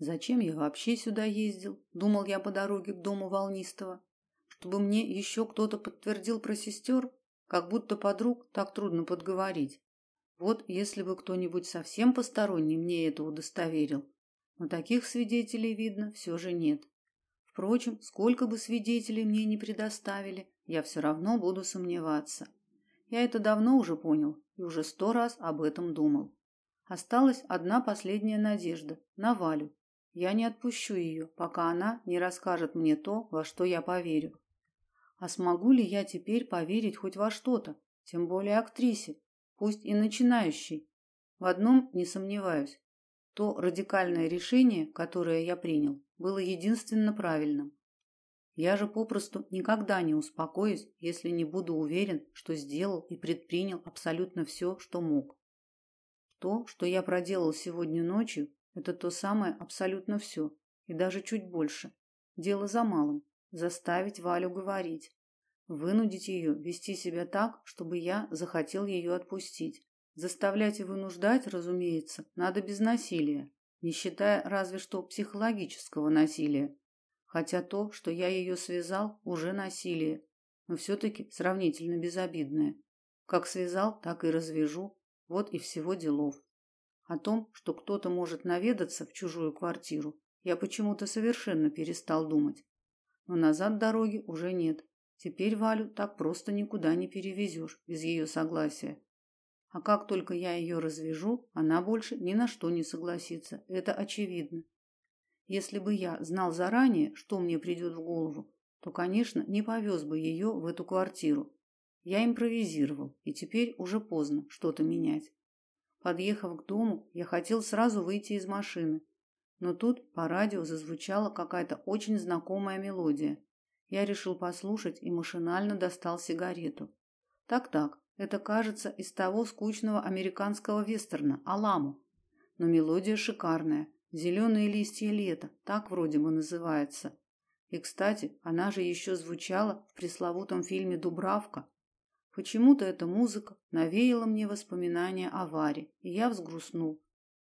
Зачем я вообще сюда ездил? Думал я по дороге к дому Волнистого. Чтобы мне еще кто-то подтвердил про сестер? Как будто подруг так трудно подговорить. Вот если бы кто-нибудь совсем посторонний мне это удостоверил. Но таких свидетелей, видно, все же нет. Впрочем, сколько бы свидетелей мне не предоставили, я все равно буду сомневаться. Я это давно уже понял и уже сто раз об этом думал. Осталась одна последняя надежда на Валю. Я не отпущу ее, пока она не расскажет мне то, во что я поверю. А смогу ли я теперь поверить хоть во что-то, тем более актрисе, пусть и начинающей? В одном не сомневаюсь. То радикальное решение, которое я принял, было единственно правильным. Я же попросту никогда не успокоюсь, если не буду уверен, что сделал и предпринял абсолютно все, что мог. То, что я проделал сегодня ночью, это то самое абсолютно все, и даже чуть больше. Дело за малым заставить Валю говорить, вынудить ее вести себя так, чтобы я захотел ее отпустить. Заставлять и вынуждать, разумеется, надо без насилия, не считая разве что психологического насилия. Хотя то, что я ее связал, уже насилие, но все таки сравнительно безобидное. Как связал, так и развяжу. Вот и всего делов. О том, что кто-то может наведаться в чужую квартиру, я почему-то совершенно перестал думать. Но назад дороги уже нет. Теперь Валю так просто никуда не перевезешь без ее согласия. А как только я ее развяжу, она больше ни на что не согласится. Это очевидно. Если бы я знал заранее, что мне придет в голову, то, конечно, не повез бы ее в эту квартиру. Я импровизировал, и теперь уже поздно что-то менять. Подъехав к дому, я хотел сразу выйти из машины, но тут по радио зазвучала какая-то очень знакомая мелодия. Я решил послушать и машинально достал сигарету. Так-так, это кажется из того скучного американского вестерна Аламу. Но мелодия шикарная. Зеленые листья лета, так вроде бы называется. И, кстати, она же еще звучала в пресловутом фильме Дубравка Почему-то эта музыка навеяла мне воспоминания о Варе, и я взгрустнул.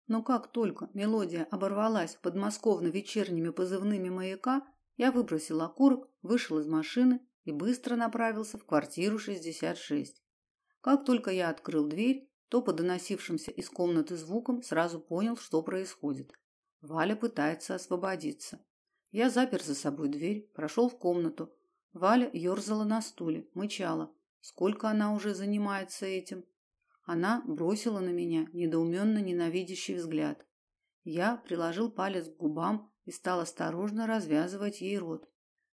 Но как только мелодия оборвалась подмосковно-вечерними позывными маяка, я выбросил окурок, вышел из машины и быстро направился в квартиру 66. Как только я открыл дверь, то по доносившимся из комнаты звукам сразу понял, что происходит. Валя пытается освободиться. Я запер за собой дверь, прошел в комнату. Валя ерзала на стуле, мычала. Сколько она уже занимается этим? Она бросила на меня недоуменно ненавидящий взгляд. Я приложил палец к губам и стал осторожно развязывать ей рот.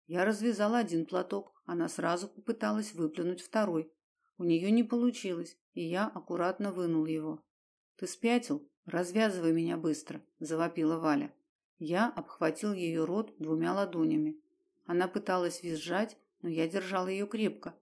Я развязал один платок, она сразу попыталась выплюнуть второй. У нее не получилось, и я аккуратно вынул его. Ты спятил? Развязывай меня быстро, завопила Валя. Я обхватил ее рот двумя ладонями. Она пыталась визжать, но я держал ее крепко.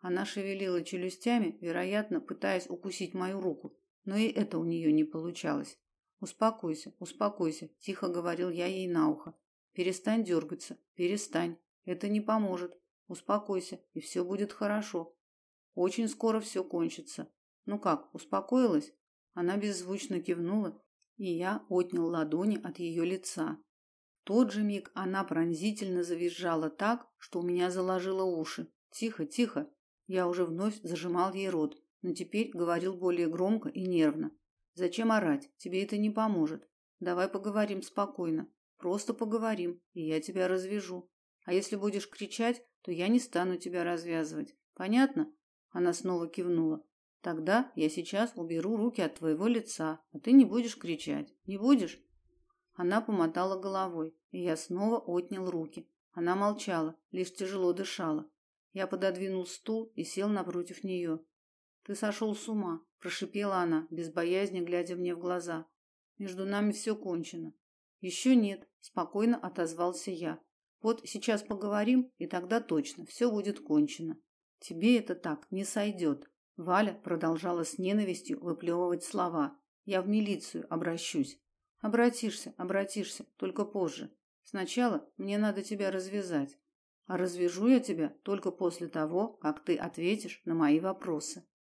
Она шевелила челюстями, вероятно, пытаясь укусить мою руку, но и это у нее не получалось. Успокойся, успокойся, тихо говорил я ей на ухо. Перестань дергаться, перестань. Это не поможет. Успокойся, и все будет хорошо. Очень скоро все кончится. Ну как, успокоилась? Она беззвучно кивнула, и я отнял ладони от ее лица. В тот же миг она пронзительно завизжала так, что у меня заложило уши. Тихо, тихо, я уже вновь зажимал ей рот, но теперь говорил более громко и нервно. Зачем орать? Тебе это не поможет. Давай поговорим спокойно. Просто поговорим, и я тебя развяжу. А если будешь кричать, то я не стану тебя развязывать. Понятно? Она снова кивнула. Тогда я сейчас уберу руки от твоего лица, а ты не будешь кричать. Не будешь? Она помотала головой, и я снова отнял руки. Она молчала, лишь тяжело дышала. Я пододвинул стул и сел напротив нее. Ты сошел с ума, прошипела она, без боязни глядя мне в глаза. Между нами все кончено. «Еще нет, спокойно отозвался я. Вот сейчас поговорим, и тогда точно все будет кончено. Тебе это так не сойдет». Валя продолжала с ненавистью выплевывать слова. Я в милицию обращусь. Обратишься, обратишься, только позже. Сначала мне надо тебя развязать. А развяжу я тебя только после того, как ты ответишь на мои вопросы.